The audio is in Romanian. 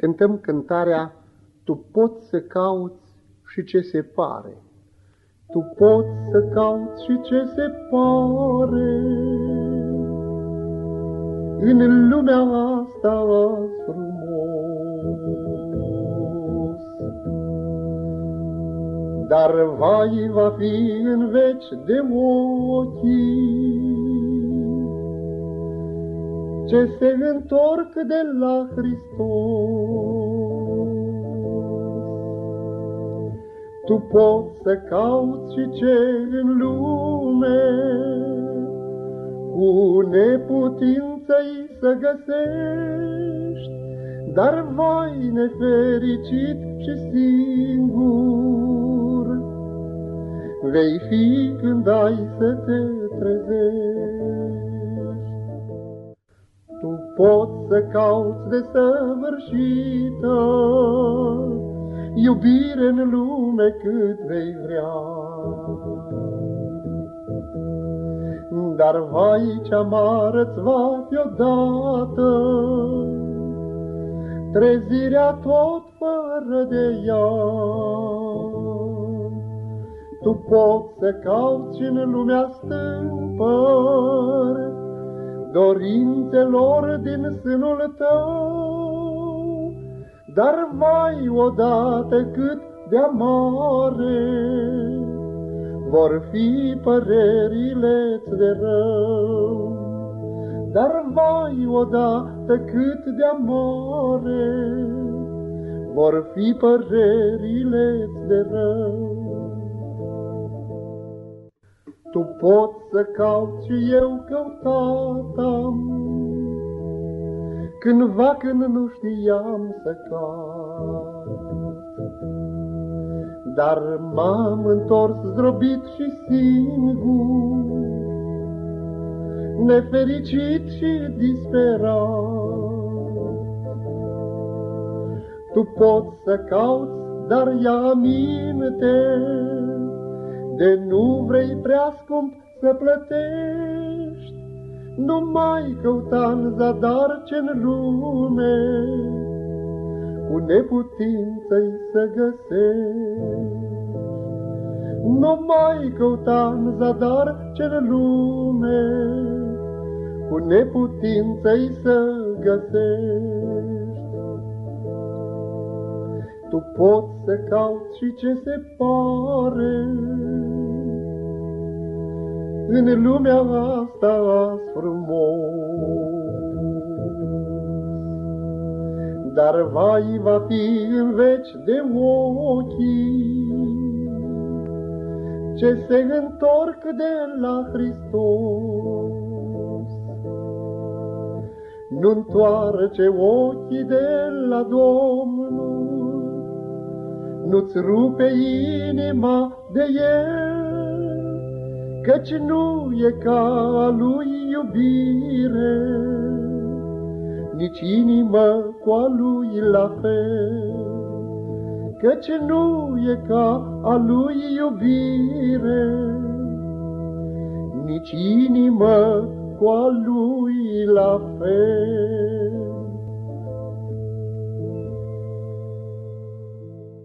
cântăm cântarea Tu poți să cauți și ce se pare. Tu poți să cauți și ce se pare. În lumea asta frumos. Dar vai va fi în veci de ochii ce se întorc de la Hristos. Tu poți să cauți și ce în lume, cu neputință-i să găsești, dar vai nefericit și singur, vei fi când ai să te trezești. Tu poți să cauți de săvârșită iubire în lume cât vei vrea. Dar vai ce amară-ți va fi odată, trezirea tot fără de ea. Tu poți să cauți în lumea stâmpări, dorințelor din sânul tău, dar vai odată cât de amare vor fi părerile de rău. Dar vai odată cât de amare vor fi părerile de rău. Tu poți să cauți și eu căutatam, Cândva când nu știam să caut. Dar m-am întors zdrobit și singur, Nefericit și disperat. Tu poți să cauți, dar ia aminte, de nu vrei prea scump să plătești, Nu mai căuta în zadar ce în lume, Cu neputință-i să găsești. Nu mai căuta în zadar ce în lume, Cu neputință-i să găsești. Tu poți să cauți și ce se pare, în lumea asta frumos. Dar vai va fi în veci de ochii ce se întorc de la Hristos. Nu întoarce ochii de la Domnul, Nu-ți rupe inima de el, Căci nu e ca a lui iubire, Nici inimă cu a lui la fel. Căci nu e ca a lui iubire, Nici inimă cu a lui la fel.